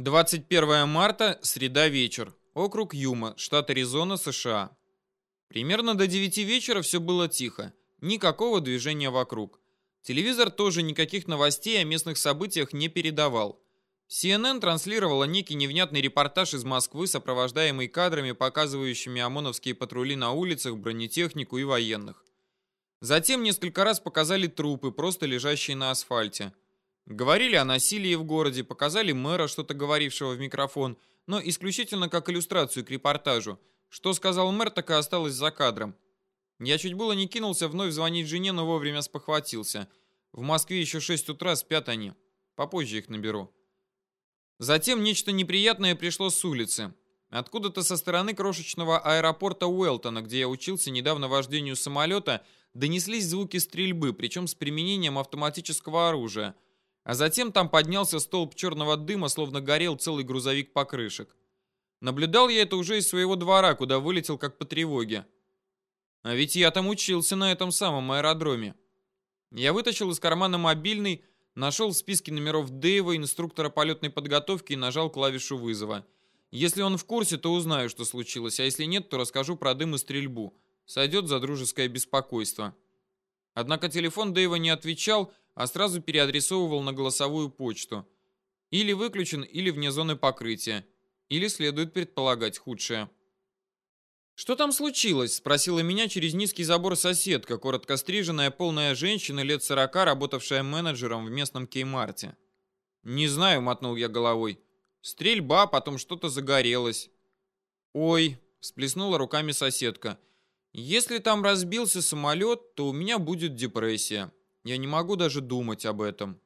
21 марта, среда вечер. Округ Юма, штат Аризона, США. Примерно до 9 вечера все было тихо. Никакого движения вокруг. Телевизор тоже никаких новостей о местных событиях не передавал. CNN транслировала некий невнятный репортаж из Москвы, сопровождаемый кадрами, показывающими ОМОНовские патрули на улицах, бронетехнику и военных. Затем несколько раз показали трупы, просто лежащие на асфальте. Говорили о насилии в городе, показали мэра, что-то говорившего в микрофон, но исключительно как иллюстрацию к репортажу. Что сказал мэр, так и осталось за кадром. Я чуть было не кинулся вновь звонить жене, но вовремя спохватился. В Москве еще 6 утра, спят они. Попозже их наберу. Затем нечто неприятное пришло с улицы. Откуда-то со стороны крошечного аэропорта Уэлтона, где я учился недавно вождению самолета, донеслись звуки стрельбы, причем с применением автоматического оружия – а затем там поднялся столб черного дыма, словно горел целый грузовик покрышек. Наблюдал я это уже из своего двора, куда вылетел как по тревоге. А ведь я там учился на этом самом аэродроме. Я вытащил из кармана мобильный, нашел в списке номеров Дэйва, инструктора полетной подготовки и нажал клавишу вызова. Если он в курсе, то узнаю, что случилось, а если нет, то расскажу про дым и стрельбу. Сойдет за дружеское беспокойство. Однако телефон Дэйва не отвечал, а сразу переадресовывал на голосовую почту. Или выключен, или вне зоны покрытия. Или следует предполагать худшее. «Что там случилось?» – спросила меня через низкий забор соседка, коротко стриженная, полная женщина лет сорока, работавшая менеджером в местном Кеймарте. «Не знаю», – мотнул я головой. «Стрельба, потом что-то загорелось». «Ой», – всплеснула руками соседка. «Если там разбился самолет, то у меня будет депрессия». Я не могу даже думать об этом.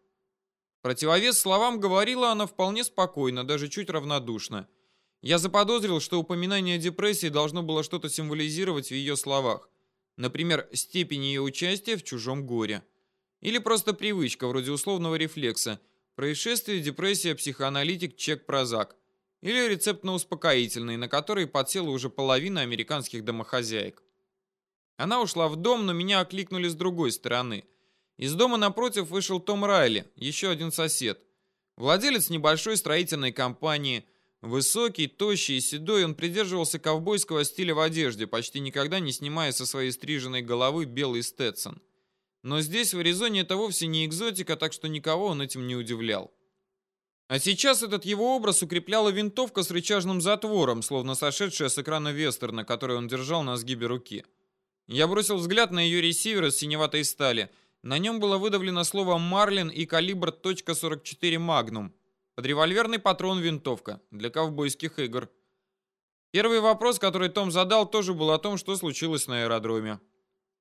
Противовес словам говорила она вполне спокойно, даже чуть равнодушно. Я заподозрил, что упоминание депрессии должно было что-то символизировать в ее словах. Например, степень ее участия в чужом горе. Или просто привычка, вроде условного рефлекса. Происшествие, депрессия, психоаналитик, чек, прозак. Или рецепт на успокоительный, на который подсела уже половина американских домохозяек. Она ушла в дом, но меня окликнули с другой стороны. Из дома напротив вышел Том Райли, еще один сосед. Владелец небольшой строительной компании. Высокий, тощий и седой, он придерживался ковбойского стиля в одежде, почти никогда не снимая со своей стриженной головы белый стетсон. Но здесь, в Аризоне, это вовсе не экзотика, так что никого он этим не удивлял. А сейчас этот его образ укрепляла винтовка с рычажным затвором, словно сошедшая с экрана вестерна, который он держал на сгибе руки. Я бросил взгляд на ее ресивер из синеватой стали – на нем было выдавлено слово «Марлин» и калибр .44 «Магнум». Подревольверный патрон винтовка для ковбойских игр. Первый вопрос, который Том задал, тоже был о том, что случилось на аэродроме.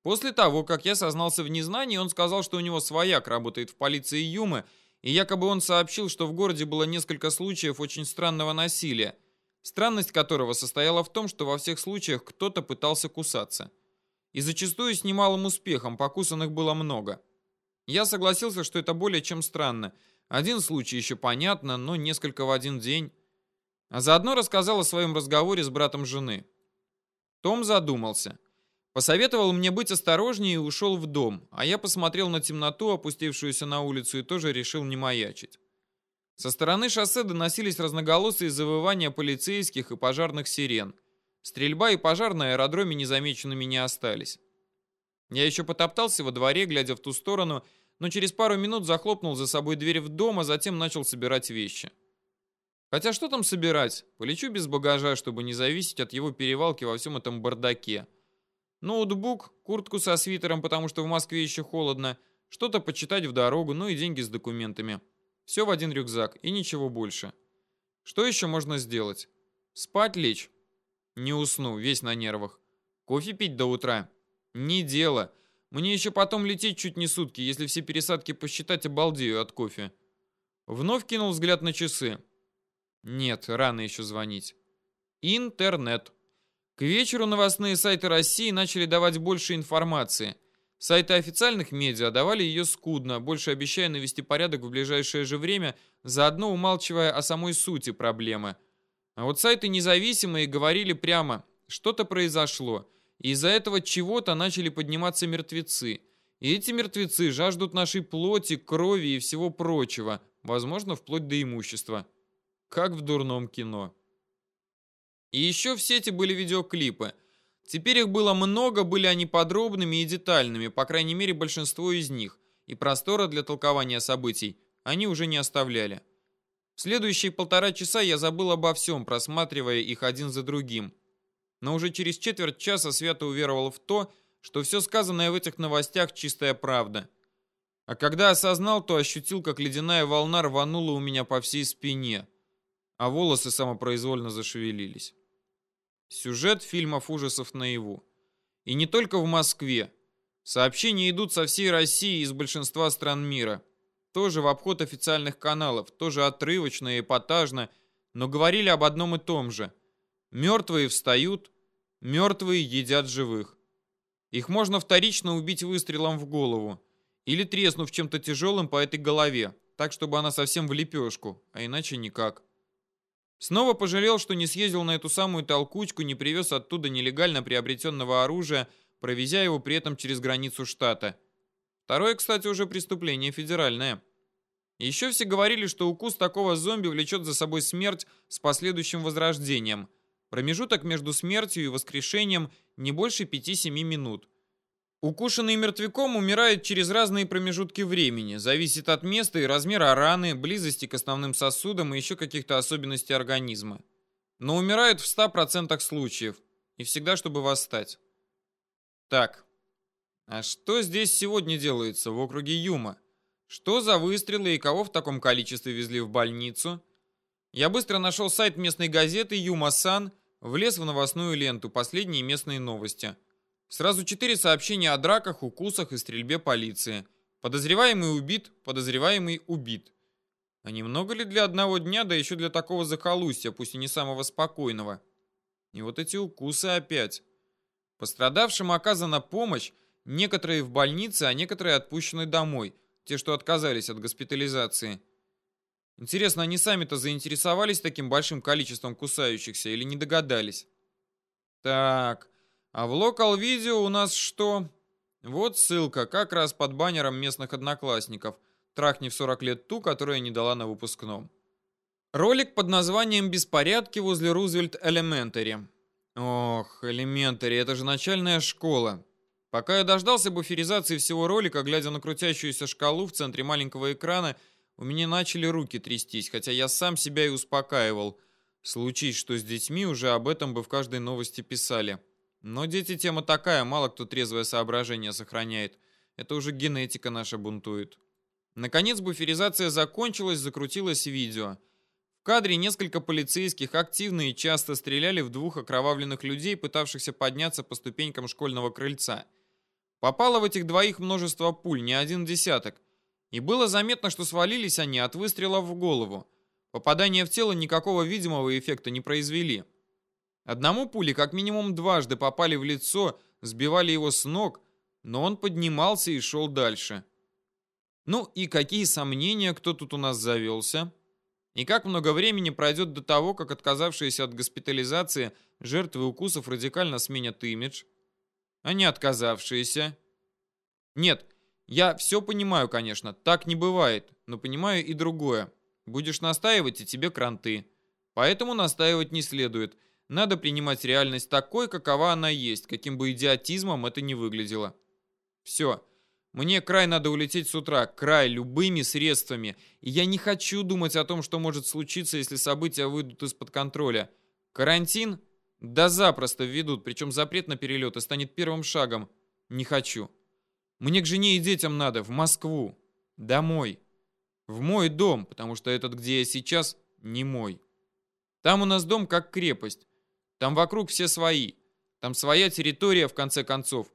После того, как я сознался в незнании, он сказал, что у него свояк работает в полиции Юмы, и якобы он сообщил, что в городе было несколько случаев очень странного насилия, странность которого состояла в том, что во всех случаях кто-то пытался кусаться. И зачастую с немалым успехом, покусанных было много. Я согласился, что это более чем странно. Один случай еще понятно, но несколько в один день. А заодно рассказал о своем разговоре с братом жены. Том задумался. Посоветовал мне быть осторожнее и ушел в дом, а я посмотрел на темноту, опустившуюся на улицу, и тоже решил не маячить. Со стороны шоссе доносились разноголосые завывания полицейских и пожарных сирен. Стрельба и пожар на аэродроме незамеченными не остались. Я еще потоптался во дворе, глядя в ту сторону, но через пару минут захлопнул за собой дверь в дом, а затем начал собирать вещи. Хотя что там собирать? Полечу без багажа, чтобы не зависеть от его перевалки во всем этом бардаке. Ноутбук, куртку со свитером, потому что в Москве еще холодно, что-то почитать в дорогу, ну и деньги с документами. Все в один рюкзак и ничего больше. Что еще можно сделать? Спать лечь? Не усну, весь на нервах. Кофе пить до утра? Не дело. Мне еще потом лететь чуть не сутки, если все пересадки посчитать, обалдею от кофе. Вновь кинул взгляд на часы. Нет, рано еще звонить. Интернет. К вечеру новостные сайты России начали давать больше информации. Сайты официальных медиа давали ее скудно, больше обещая навести порядок в ближайшее же время, заодно умалчивая о самой сути проблемы – а вот сайты независимые говорили прямо, что-то произошло, и из-за этого чего-то начали подниматься мертвецы. И эти мертвецы жаждут нашей плоти, крови и всего прочего, возможно, вплоть до имущества. Как в дурном кино. И еще в сети были видеоклипы. Теперь их было много, были они подробными и детальными, по крайней мере большинство из них, и простора для толкования событий они уже не оставляли. В следующие полтора часа я забыл обо всем, просматривая их один за другим. Но уже через четверть часа свято уверовал в то, что все сказанное в этих новостях чистая правда. А когда осознал, то ощутил, как ледяная волна рванула у меня по всей спине, а волосы самопроизвольно зашевелились. Сюжет фильмов ужасов наяву. И не только в Москве. Сообщения идут со всей России и из большинства стран мира. Тоже в обход официальных каналов, тоже отрывочно и эпатажно, но говорили об одном и том же. Мертвые встают, мертвые едят живых. Их можно вторично убить выстрелом в голову. Или треснув чем-то тяжелым по этой голове, так, чтобы она совсем в лепешку, а иначе никак. Снова пожалел, что не съездил на эту самую толкучку, не привез оттуда нелегально приобретенного оружия, провезя его при этом через границу штата. Второе, кстати, уже преступление федеральное. Еще все говорили, что укус такого зомби влечет за собой смерть с последующим возрождением. Промежуток между смертью и воскрешением не больше 5-7 минут. Укушенный мертвяком умирает через разные промежутки времени, зависит от места и размера раны, близости к основным сосудам и еще каких-то особенностей организма. Но умирают в 100% случаев, и всегда, чтобы восстать. Так, а что здесь сегодня делается в округе Юма? Что за выстрелы и кого в таком количестве везли в больницу? Я быстро нашел сайт местной газеты Юма-Сан, влез в новостную ленту «Последние местные новости». Сразу четыре сообщения о драках, укусах и стрельбе полиции. Подозреваемый убит, подозреваемый убит. А немного ли для одного дня, да еще для такого захолустья, пусть и не самого спокойного? И вот эти укусы опять. Пострадавшим оказана помощь, некоторые в больнице, а некоторые отпущены домой, те, что отказались от госпитализации. Интересно, они сами-то заинтересовались таким большим количеством кусающихся или не догадались? Так, а в локал видео у нас что? Вот ссылка, как раз под баннером местных одноклассников. Трахни в 40 лет ту, которая не дала на выпускном. Ролик под названием «Беспорядки возле Рузвельт Элементари». Ох, Элементари, это же начальная школа. Пока я дождался буферизации всего ролика, глядя на крутящуюся шкалу в центре маленького экрана, у меня начали руки трястись, хотя я сам себя и успокаивал. Случись, что с детьми, уже об этом бы в каждой новости писали. Но дети тема такая, мало кто трезвое соображение сохраняет. Это уже генетика наша бунтует. Наконец буферизация закончилась, закрутилось видео. В кадре несколько полицейских активно и часто стреляли в двух окровавленных людей, пытавшихся подняться по ступенькам школьного крыльца. Попало в этих двоих множество пуль, не один десяток. И было заметно, что свалились они от выстрелов в голову. Попадания в тело никакого видимого эффекта не произвели. Одному пули как минимум дважды попали в лицо, сбивали его с ног, но он поднимался и шел дальше. Ну и какие сомнения, кто тут у нас завелся? И как много времени пройдет до того, как отказавшиеся от госпитализации жертвы укусов радикально сменят имидж? А не отказавшиеся? Нет, я все понимаю, конечно, так не бывает, но понимаю и другое. Будешь настаивать, и тебе кранты. Поэтому настаивать не следует – надо принимать реальность такой, какова она есть, каким бы идиотизмом это ни выглядело. Все. Мне край надо улететь с утра, край, любыми средствами. И я не хочу думать о том, что может случиться, если события выйдут из-под контроля. Карантин? Да запросто введут, причем запрет на перелеты станет первым шагом. Не хочу. Мне к жене и детям надо, в Москву. Домой. В мой дом, потому что этот, где я сейчас, не мой. Там у нас дом как крепость. Там вокруг все свои. Там своя территория, в конце концов.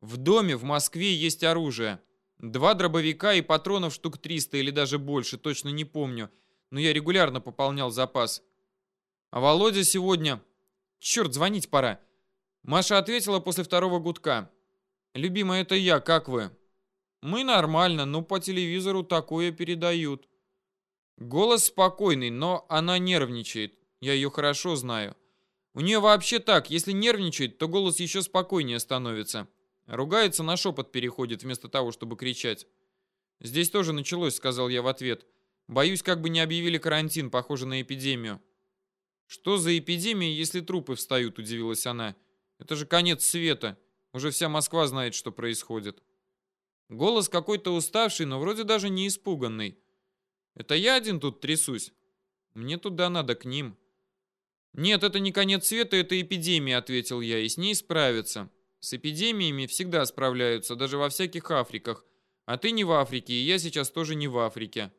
В доме в Москве есть оружие. Два дробовика и патронов штук 300 или даже больше, точно не помню. Но я регулярно пополнял запас. А Володя сегодня... Черт, звонить пора. Маша ответила после второго гудка. «Любимая, это я, как вы?» «Мы нормально, но по телевизору такое передают». Голос спокойный, но она нервничает. Я ее хорошо знаю. У нее вообще так, если нервничает, то голос еще спокойнее становится. Ругается, на шепот переходит, вместо того, чтобы кричать. «Здесь тоже началось», — сказал я в ответ. Боюсь, как бы не объявили карантин, похоже на эпидемию. Что за эпидемия, если трупы встают, удивилась она. Это же конец света. Уже вся Москва знает, что происходит. Голос какой-то уставший, но вроде даже не испуганный. Это я один тут трясусь. Мне туда надо, к ним. Нет, это не конец света, это эпидемия, ответил я, и с ней справиться. С эпидемиями всегда справляются, даже во всяких Африках. А ты не в Африке, и я сейчас тоже не в Африке.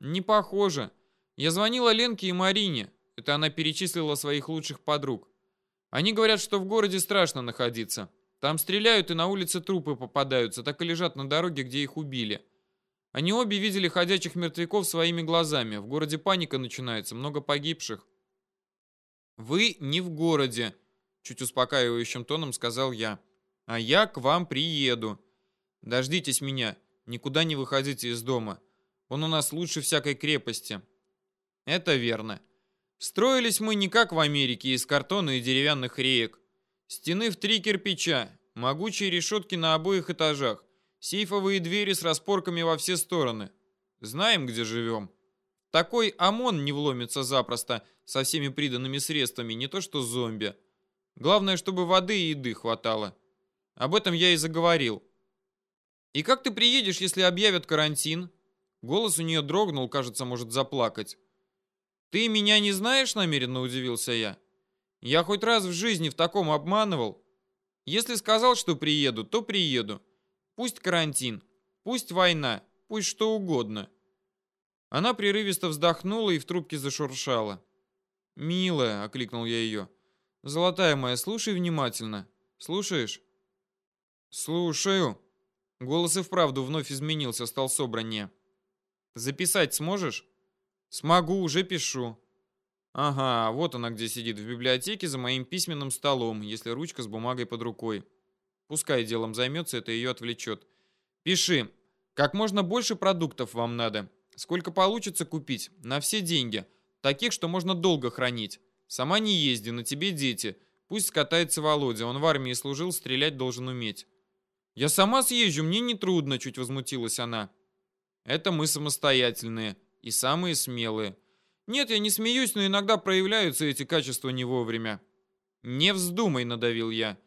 Не похоже. Я звонила Ленке и Марине. Это она перечислила своих лучших подруг. Они говорят, что в городе страшно находиться. Там стреляют и на улице трупы попадаются, так и лежат на дороге, где их убили. Они обе видели ходячих мертвяков своими глазами. В городе паника начинается, много погибших. «Вы не в городе», — чуть успокаивающим тоном сказал я. «А я к вам приеду. Дождитесь меня, никуда не выходите из дома. Он у нас лучше всякой крепости». «Это верно. Строились мы не как в Америке, из картона и деревянных реек. Стены в три кирпича, могучие решетки на обоих этажах, сейфовые двери с распорками во все стороны. Знаем, где живем. Такой ОМОН не вломится запросто со всеми приданными средствами, не то что зомби. Главное, чтобы воды и еды хватало. Об этом я и заговорил. И как ты приедешь, если объявят карантин? Голос у нее дрогнул, кажется, может заплакать. «Ты меня не знаешь?» — намеренно удивился я. «Я хоть раз в жизни в таком обманывал. Если сказал, что приеду, то приеду. Пусть карантин, пусть война, пусть что угодно». Она прерывисто вздохнула и в трубке зашуршала. «Милая», — окликнул я ее, — «золотая моя, слушай внимательно. Слушаешь?» «Слушаю». Голос и вправду вновь изменился, стал собраннее. «Записать сможешь?» Смогу, уже пишу. Ага, вот она где сидит, в библиотеке за моим письменным столом, если ручка с бумагой под рукой. Пускай делом займется, это ее отвлечет. Пиши. Как можно больше продуктов вам надо. Сколько получится купить? На все деньги. Таких, что можно долго хранить. Сама не езди, на тебе дети. Пусть скатается Володя, он в армии служил, стрелять должен уметь. Я сама съезжу, мне не трудно, чуть возмутилась она. Это мы самостоятельные. И самые смелые. Нет, я не смеюсь, но иногда проявляются эти качества не вовремя. Не вздумай, надавил я.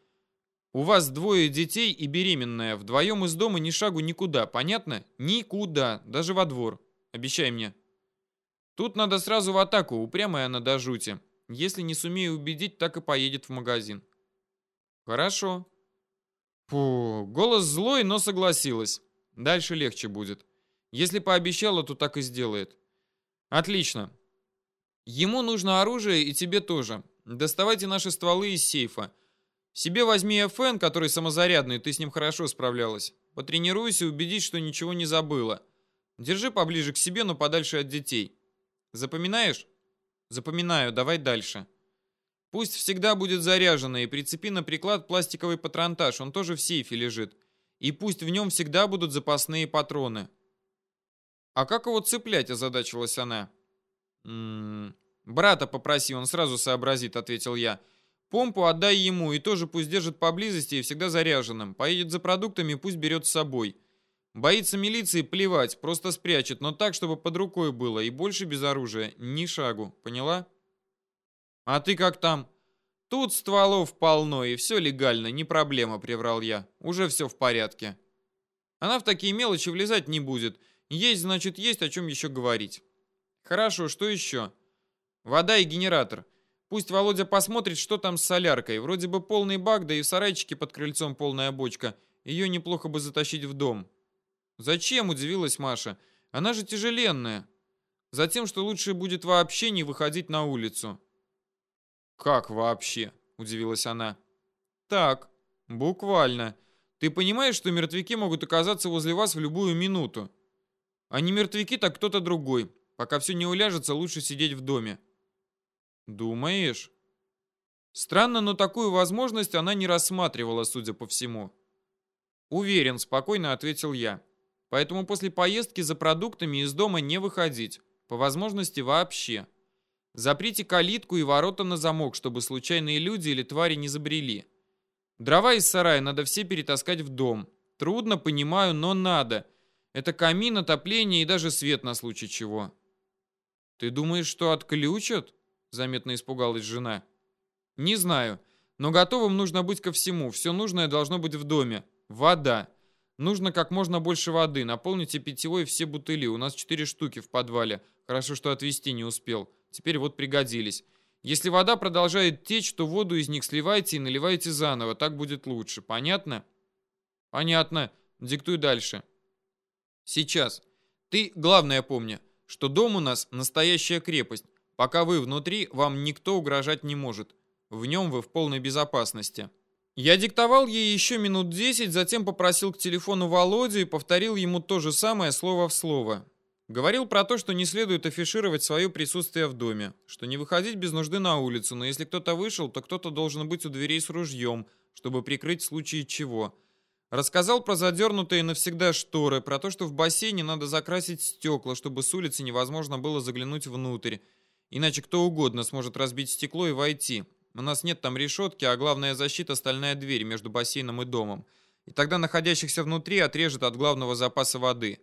У вас двое детей и беременная. Вдвоем из дома ни шагу никуда, понятно? Никуда, даже во двор. Обещай мне. Тут надо сразу в атаку, упрямая она до жути. Если не сумею убедить, так и поедет в магазин. Хорошо. Фу, голос злой, но согласилась. Дальше легче будет. Если пообещала, то так и сделает. Отлично. Ему нужно оружие и тебе тоже. Доставайте наши стволы из сейфа. Себе возьми ФН, который самозарядный, ты с ним хорошо справлялась. Потренируйся, убедись, что ничего не забыла. Держи поближе к себе, но подальше от детей. Запоминаешь? Запоминаю, давай дальше. Пусть всегда будет заряжено и прицепи на приклад пластиковый патронтаж, он тоже в сейфе лежит. И пусть в нем всегда будут запасные патроны. «А как его цеплять?» – озадачилась она. «М -м, «Брата попроси, он сразу сообразит», – ответил я. «Помпу отдай ему, и тоже пусть держит поблизости и всегда заряженным. Поедет за продуктами, пусть берет с собой. Боится милиции, плевать, просто спрячет, но так, чтобы под рукой было, и больше без оружия, ни шагу, поняла?» «А ты как там?» «Тут стволов полно, и все легально, не проблема», — приврал я. «Уже все в порядке». Она в такие мелочи влезать не будет, — есть, значит, есть о чем еще говорить. Хорошо, что еще? Вода и генератор. Пусть Володя посмотрит, что там с соляркой. Вроде бы полный бак, да и в сарайчике под крыльцом полная бочка. Ее неплохо бы затащить в дом. Зачем, удивилась Маша. Она же тяжеленная. Затем, что лучше будет вообще не выходить на улицу. Как вообще? Удивилась она. Так, буквально. Ты понимаешь, что мертвяки могут оказаться возле вас в любую минуту? А не мертвяки, так кто-то другой. Пока все не уляжется, лучше сидеть в доме. Думаешь? Странно, но такую возможность она не рассматривала, судя по всему. Уверен, спокойно ответил я. Поэтому после поездки за продуктами из дома не выходить. По возможности вообще. Заприте калитку и ворота на замок, чтобы случайные люди или твари не забрели. Дрова из сарая надо все перетаскать в дом. Трудно, понимаю, но надо. Это камин, отопление и даже свет на случай чего. Ты думаешь, что отключат? Заметно испугалась жена. Не знаю, но готовым нужно быть ко всему. Все нужное должно быть в доме. Вода. Нужно как можно больше воды. Наполните питьевой все бутыли. У нас четыре штуки в подвале. Хорошо, что отвезти не успел. Теперь вот пригодились. Если вода продолжает течь, то воду из них сливайте и наливайте заново. Так будет лучше. Понятно? Понятно. Диктуй дальше. Сейчас. Ты, главное помни, что дом у нас настоящая крепость. Пока вы внутри, вам никто угрожать не может. В нем вы в полной безопасности. Я диктовал ей еще минут десять, затем попросил к телефону Володю и повторил ему то же самое слово в слово. Говорил про то, что не следует афишировать свое присутствие в доме, что не выходить без нужды на улицу, но если кто-то вышел, то кто-то должен быть у дверей с ружьем, чтобы прикрыть в случае чего. Рассказал про задернутые навсегда шторы, про то, что в бассейне надо закрасить стекла, чтобы с улицы невозможно было заглянуть внутрь. Иначе кто угодно сможет разбить стекло и войти. У нас нет там решетки, а главная защита – стальная дверь между бассейном и домом. И тогда находящихся внутри отрежет от главного запаса воды.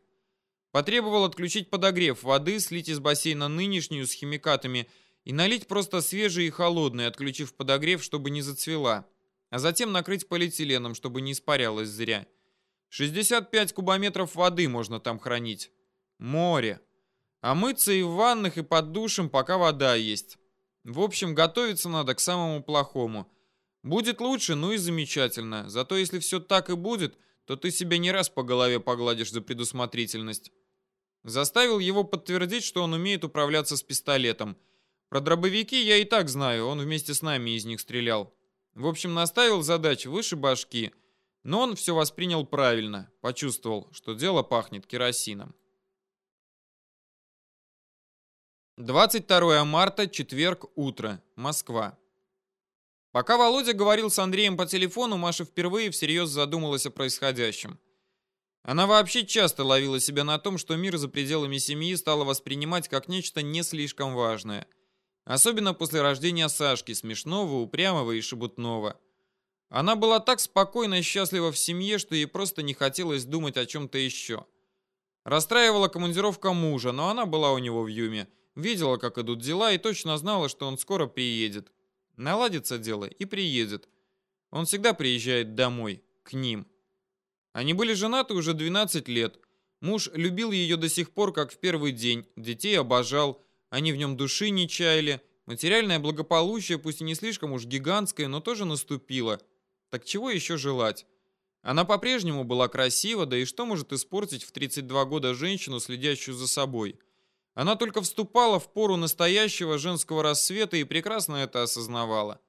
Потребовал отключить подогрев воды, слить из бассейна нынешнюю с химикатами и налить просто свежий и холодный, отключив подогрев, чтобы не зацвела а затем накрыть полиэтиленом, чтобы не испарялось зря. 65 кубометров воды можно там хранить. Море. А мыться и в ваннах, и под душем, пока вода есть. В общем, готовиться надо к самому плохому. Будет лучше, ну и замечательно. Зато если все так и будет, то ты себя не раз по голове погладишь за предусмотрительность. Заставил его подтвердить, что он умеет управляться с пистолетом. Про дробовики я и так знаю, он вместе с нами из них стрелял. В общем, наставил задачу выше башки, но он все воспринял правильно, почувствовал, что дело пахнет керосином. 22 марта, четверг, утро, Москва. Пока Володя говорил с Андреем по телефону, Маша впервые всерьез задумалась о происходящем. Она вообще часто ловила себя на том, что мир за пределами семьи стала воспринимать как нечто не слишком важное – Особенно после рождения Сашки, смешного, упрямого и шебутного. Она была так спокойна и счастлива в семье, что ей просто не хотелось думать о чем-то еще. Расстраивала командировка мужа, но она была у него в Юме, видела, как идут дела и точно знала, что он скоро приедет. Наладится дело и приедет. Он всегда приезжает домой, к ним. Они были женаты уже 12 лет. Муж любил ее до сих пор, как в первый день, детей обожал, они в нем души не чаяли. Материальное благополучие, пусть и не слишком уж гигантское, но тоже наступило. Так чего еще желать? Она по-прежнему была красива, да и что может испортить в 32 года женщину, следящую за собой? Она только вступала в пору настоящего женского рассвета и прекрасно это осознавала.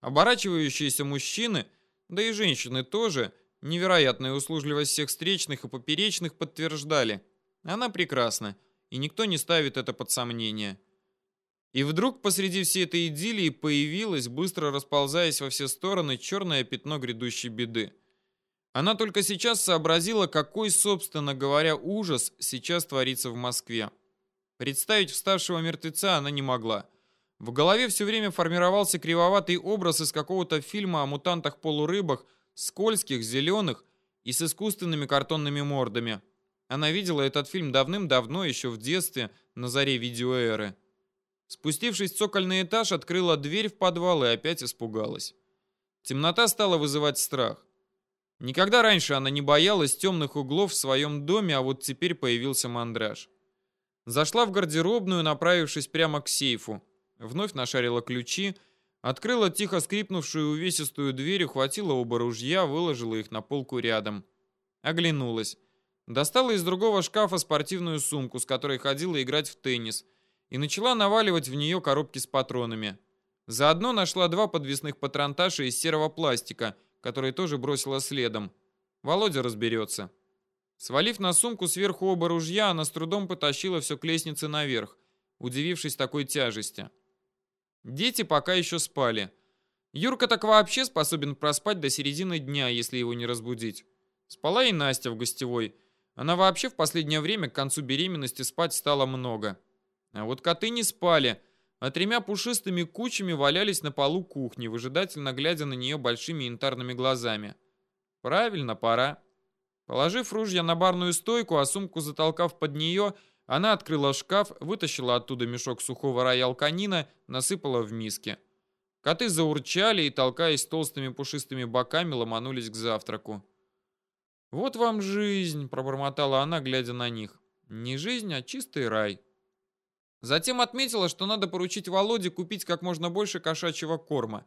Оборачивающиеся мужчины, да и женщины тоже, невероятная услужливость всех встречных и поперечных подтверждали. Она прекрасна и никто не ставит это под сомнение. И вдруг посреди всей этой идиллии появилось, быстро расползаясь во все стороны, черное пятно грядущей беды. Она только сейчас сообразила, какой, собственно говоря, ужас сейчас творится в Москве. Представить вставшего мертвеца она не могла. В голове все время формировался кривоватый образ из какого-то фильма о мутантах-полурыбах, скользких, зеленых и с искусственными картонными мордами. Она видела этот фильм давным-давно, еще в детстве, на заре видеоэры. Спустившись в цокольный этаж, открыла дверь в подвал и опять испугалась. Темнота стала вызывать страх. Никогда раньше она не боялась темных углов в своем доме, а вот теперь появился мандраж. Зашла в гардеробную, направившись прямо к сейфу. Вновь нашарила ключи, открыла тихо скрипнувшую увесистую дверь, ухватила оба ружья, выложила их на полку рядом. Оглянулась. Достала из другого шкафа спортивную сумку, с которой ходила играть в теннис, и начала наваливать в нее коробки с патронами. Заодно нашла два подвесных патронташа из серого пластика, которые тоже бросила следом. Володя разберется. Свалив на сумку сверху оба ружья, она с трудом потащила все к лестнице наверх, удивившись такой тяжести. Дети пока еще спали. Юрка так вообще способен проспать до середины дня, если его не разбудить. Спала и Настя в гостевой – она вообще в последнее время к концу беременности спать стало много. А вот коты не спали, а тремя пушистыми кучами валялись на полу кухни, выжидательно глядя на нее большими янтарными глазами. Правильно, пора. Положив ружья на барную стойку, а сумку затолкав под нее, она открыла шкаф, вытащила оттуда мешок сухого роял канина, насыпала в миски. Коты заурчали и, толкаясь толстыми пушистыми боками, ломанулись к завтраку. «Вот вам жизнь», — пробормотала она, глядя на них. «Не жизнь, а чистый рай». Затем отметила, что надо поручить Володе купить как можно больше кошачьего корма.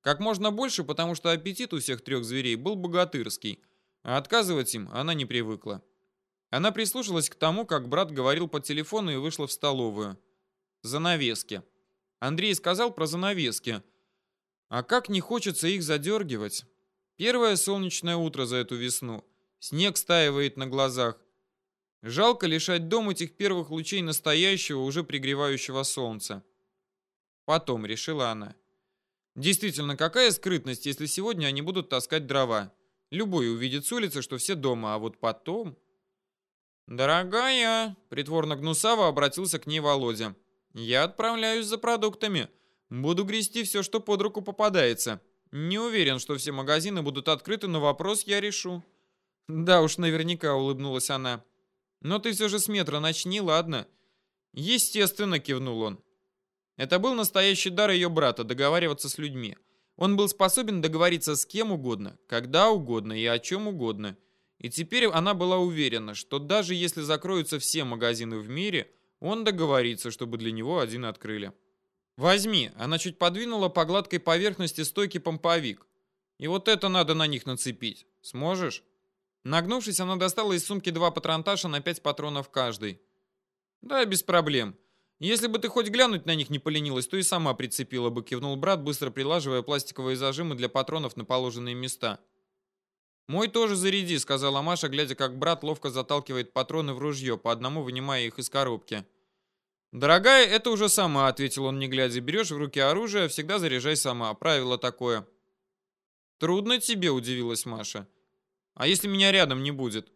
Как можно больше, потому что аппетит у всех трех зверей был богатырский — а отказывать им она не привыкла. Она прислушалась к тому, как брат говорил по телефону и вышла в столовую. Занавески. Андрей сказал про занавески. А как не хочется их задергивать. Первое солнечное утро за эту весну. Снег стаивает на глазах. Жалко лишать дом этих первых лучей настоящего, уже пригревающего солнца. Потом, решила она. Действительно, какая скрытность, если сегодня они будут таскать дрова? Любой увидит с улицы, что все дома, а вот потом... «Дорогая!» — притворно гнусаво обратился к ней Володя. «Я отправляюсь за продуктами. Буду грести все, что под руку попадается. Не уверен, что все магазины будут открыты, но вопрос я решу». «Да уж, наверняка», — улыбнулась она. «Но ты все же с метра начни, ладно?» «Естественно», — кивнул он. Это был настоящий дар ее брата — договариваться с людьми. Он был способен договориться с кем угодно, когда угодно и о чем угодно. И теперь она была уверена, что даже если закроются все магазины в мире, он договорится, чтобы для него один открыли. «Возьми!» Она чуть подвинула по гладкой поверхности стойки помповик. «И вот это надо на них нацепить. Сможешь?» Нагнувшись, она достала из сумки два патронташа на пять патронов каждый. «Да, без проблем. Если бы ты хоть глянуть на них не поленилась, то и сама прицепила бы, кивнул брат, быстро прилаживая пластиковые зажимы для патронов на положенные места. «Мой тоже заряди», — сказала Маша, глядя, как брат ловко заталкивает патроны в ружье, по одному вынимая их из коробки. «Дорогая, это уже сама», — ответил он, не глядя. «Берешь в руки оружие, всегда заряжай сама. Правило такое». «Трудно тебе», — удивилась Маша. «А если меня рядом не будет?»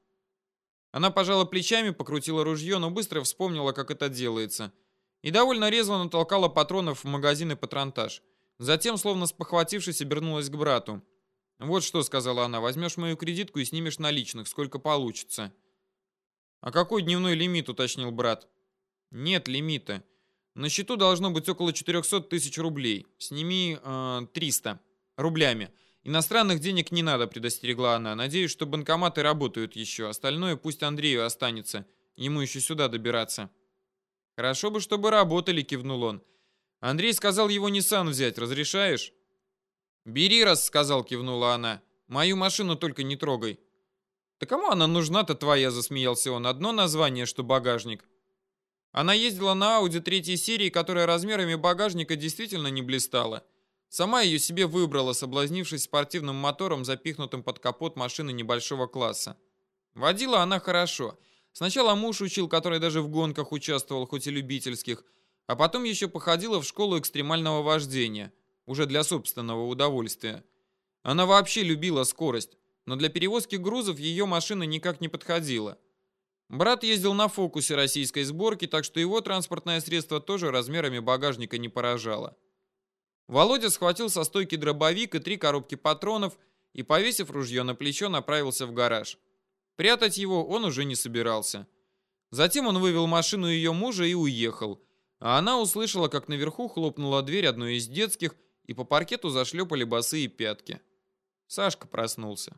Она пожала плечами, покрутила ружье, но быстро вспомнила, как это делается — и довольно резво натолкала патронов в магазин и патронтаж. Затем, словно спохватившись, обернулась к брату. «Вот что», — сказала она, — «возьмешь мою кредитку и снимешь наличных, сколько получится». «А какой дневной лимит?» — уточнил брат. «Нет лимита. На счету должно быть около 400 тысяч рублей. Сними э, 300 рублями. Иностранных денег не надо», — предостерегла она. «Надеюсь, что банкоматы работают еще. Остальное пусть Андрею останется. Ему еще сюда добираться». «Хорошо бы, чтобы работали», — кивнул он. «Андрей сказал его Ниссан взять. Разрешаешь?» «Бери, раз сказал», — кивнула она. «Мою машину только не трогай». «Да кому она нужна-то твоя?» — засмеялся он. «Одно название, что багажник». Она ездила на Ауди третьей серии, которая размерами багажника действительно не блистала. Сама ее себе выбрала, соблазнившись спортивным мотором, запихнутым под капот машины небольшого класса. Водила она хорошо — Сначала муж учил, который даже в гонках участвовал, хоть и любительских, а потом еще походила в школу экстремального вождения, уже для собственного удовольствия. Она вообще любила скорость, но для перевозки грузов ее машина никак не подходила. Брат ездил на фокусе российской сборки, так что его транспортное средство тоже размерами багажника не поражало. Володя схватил со стойки дробовик и три коробки патронов и, повесив ружье на плечо, направился в гараж. Прятать его он уже не собирался. Затем он вывел машину ее мужа и уехал. А она услышала, как наверху хлопнула дверь одной из детских, и по паркету зашлепали босые пятки. Сашка проснулся.